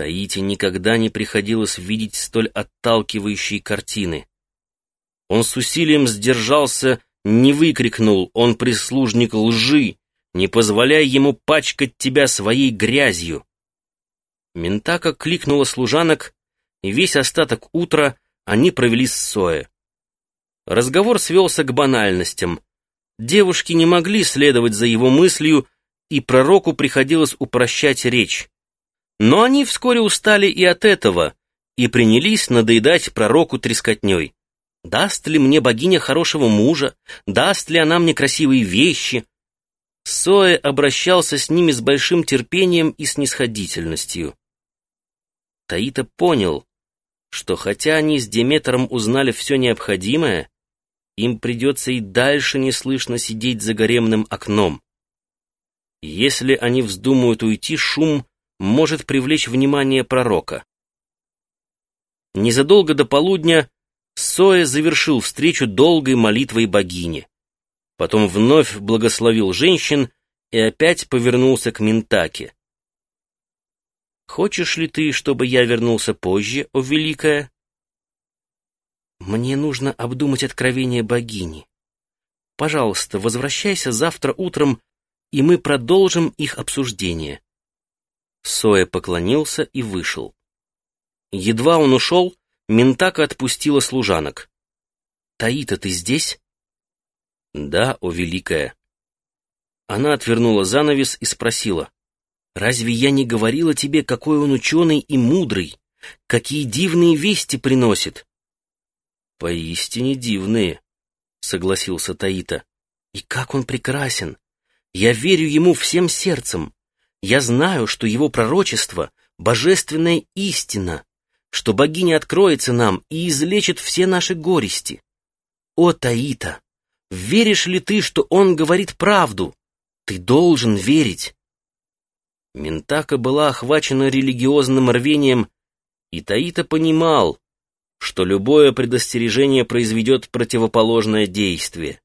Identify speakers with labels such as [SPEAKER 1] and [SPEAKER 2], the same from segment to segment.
[SPEAKER 1] Таити никогда не приходилось видеть столь отталкивающей картины. Он с усилием сдержался, не выкрикнул «Он прислужник лжи! Не позволяй ему пачкать тебя своей грязью!» Ментака кликнула служанок, и весь остаток утра они провели с Соэ. Разговор свелся к банальностям. Девушки не могли следовать за его мыслью, и пророку приходилось упрощать речь. Но они вскоре устали и от этого, и принялись надоедать пророку трескотней. Даст ли мне богиня хорошего мужа? Даст ли она мне красивые вещи? Соэ обращался с ними с большим терпением и снисходительностью. Таита понял, что хотя они с Деметром узнали все необходимое, им придется и дальше неслышно сидеть за гаремным окном. Если они вздумают уйти, шум может привлечь внимание пророка. Незадолго до полудня Соя завершил встречу долгой молитвой богини. Потом вновь благословил женщин и опять повернулся к Ментаке. «Хочешь ли ты, чтобы я вернулся позже, о Великая?» «Мне нужно обдумать откровение богини. Пожалуйста, возвращайся завтра утром, и мы продолжим их обсуждение». Соя поклонился и вышел. Едва он ушел, Ментака отпустила служанок. «Таита, ты здесь?» «Да, о великая». Она отвернула занавес и спросила. «Разве я не говорила тебе, какой он ученый и мудрый? Какие дивные вести приносит?» «Поистине дивные», — согласился Таита. «И как он прекрасен! Я верю ему всем сердцем. Я знаю, что его пророчество — божественная истина, что богиня откроется нам и излечит все наши горести. О, Таита, веришь ли ты, что он говорит правду? Ты должен верить. Ментака была охвачена религиозным рвением, и Таита понимал, что любое предостережение произведет противоположное действие.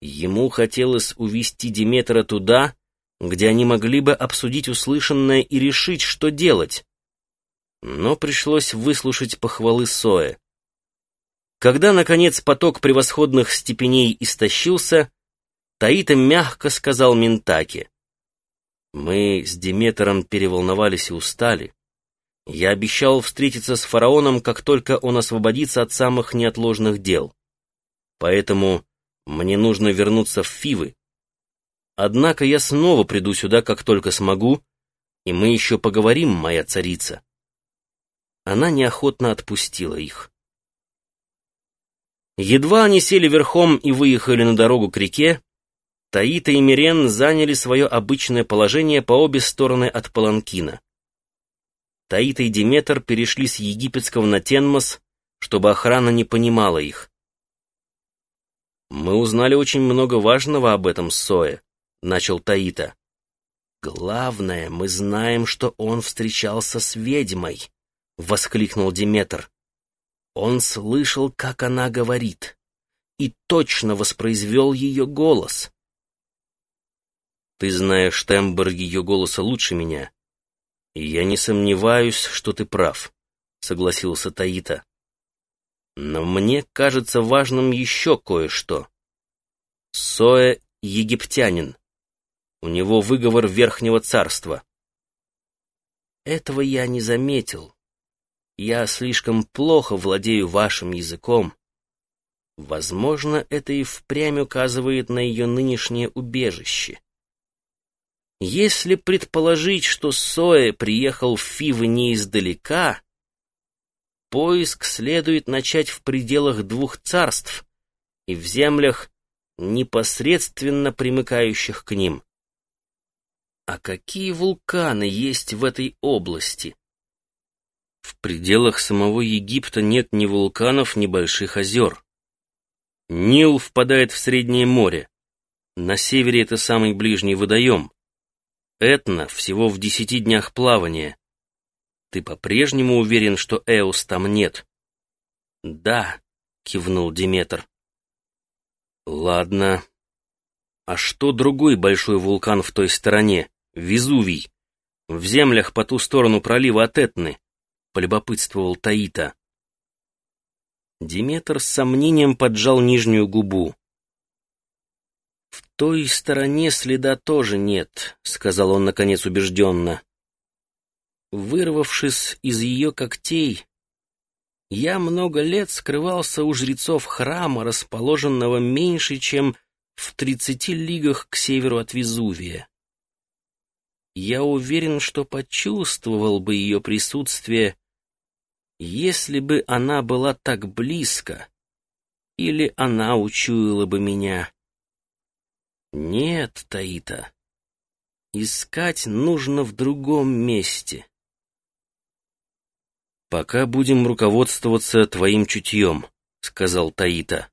[SPEAKER 1] Ему хотелось увести Диметра туда, где они могли бы обсудить услышанное и решить, что делать. Но пришлось выслушать похвалы Соя. Когда, наконец, поток превосходных степеней истощился, Таита мягко сказал Ментаке. «Мы с Диметром переволновались и устали. Я обещал встретиться с фараоном, как только он освободится от самых неотложных дел. Поэтому мне нужно вернуться в Фивы, Однако я снова приду сюда, как только смогу, и мы еще поговорим, моя царица. Она неохотно отпустила их. Едва они сели верхом и выехали на дорогу к реке, Таита и Мирен заняли свое обычное положение по обе стороны от Паланкина. Таита и Диметр перешли с египетского на Тенмос, чтобы охрана не понимала их. Мы узнали очень много важного об этом Сое. — начал Таита. «Главное, мы знаем, что он встречался с ведьмой», — воскликнул Диметр. Он слышал, как она говорит, и точно воспроизвел ее голос. «Ты знаешь тембр ее голоса лучше меня, и я не сомневаюсь, что ты прав», — согласился Таита. «Но мне кажется важным еще кое-что. Соя — египтянин. У него выговор Верхнего Царства. Этого я не заметил. Я слишком плохо владею вашим языком. Возможно, это и впрямь указывает на ее нынешнее убежище. Если предположить, что Соэ приехал в Фивы не издалека, поиск следует начать в пределах двух царств и в землях, непосредственно примыкающих к ним. А какие вулканы есть в этой области? В пределах самого Египта нет ни вулканов, ни больших озер. Нил впадает в Среднее море. На севере это самый ближний водоем. Этна всего в десяти днях плавания. Ты по-прежнему уверен, что Эус там нет? Да, кивнул Диметр. Ладно. А что другой большой вулкан в той стороне? Везувий. в землях по ту сторону пролива от Этны», — полюбопытствовал Таита. Диметр с сомнением поджал нижнюю губу. «В той стороне следа тоже нет», — сказал он, наконец, убежденно. Вырвавшись из ее когтей, я много лет скрывался у жрецов храма, расположенного меньше, чем в тридцати лигах к северу от Везувия. Я уверен, что почувствовал бы ее присутствие, если бы она была так близко, или она учуяла бы меня. Нет, Таита, искать нужно в другом месте. «Пока будем руководствоваться твоим чутьем», — сказал Таита.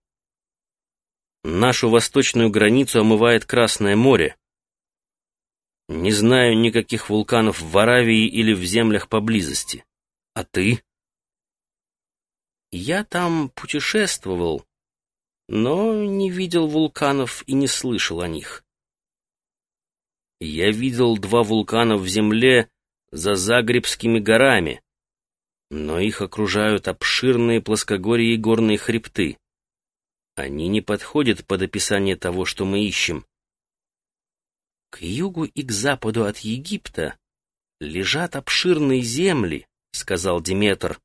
[SPEAKER 1] «Нашу восточную границу омывает Красное море. Не знаю никаких вулканов в Аравии или в землях поблизости. А ты?» Я там путешествовал, но не видел вулканов и не слышал о них. Я видел два вулкана в земле за Загребскими горами, но их окружают обширные плоскогорья и горные хребты. Они не подходят под описание того, что мы ищем. К югу и к западу от Египта лежат обширные земли, — сказал Диметр.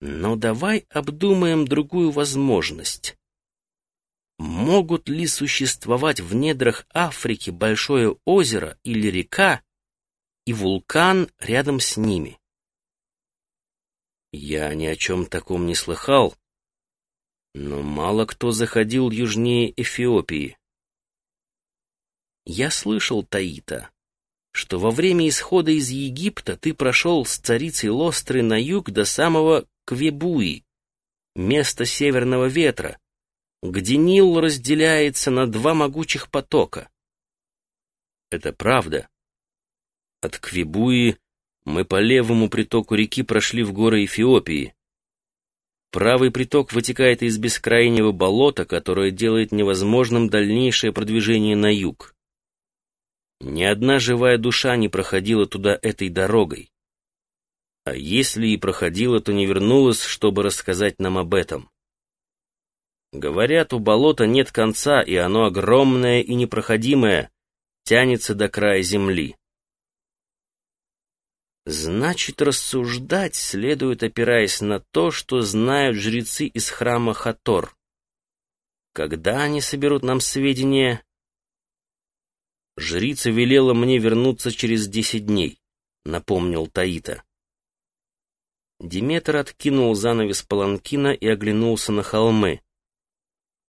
[SPEAKER 1] Но давай обдумаем другую возможность. Могут ли существовать в недрах Африки большое озеро или река и вулкан рядом с ними? Я ни о чем таком не слыхал, но мало кто заходил южнее Эфиопии. Я слышал, Таита, что во время исхода из Египта ты прошел с царицей Лостры на юг до самого Квебуи, место северного ветра, где Нил разделяется на два могучих потока. Это правда. От Квебуи мы по левому притоку реки прошли в горы Эфиопии. Правый приток вытекает из бескрайнего болота, которое делает невозможным дальнейшее продвижение на юг. Ни одна живая душа не проходила туда этой дорогой. А если и проходила, то не вернулась, чтобы рассказать нам об этом. Говорят, у болота нет конца, и оно огромное и непроходимое, тянется до края земли. Значит, рассуждать следует, опираясь на то, что знают жрецы из храма Хатор. Когда они соберут нам сведения? Жрица велела мне вернуться через десять дней, напомнил Таита. Диметр откинул занавес паланкина и оглянулся на холмы.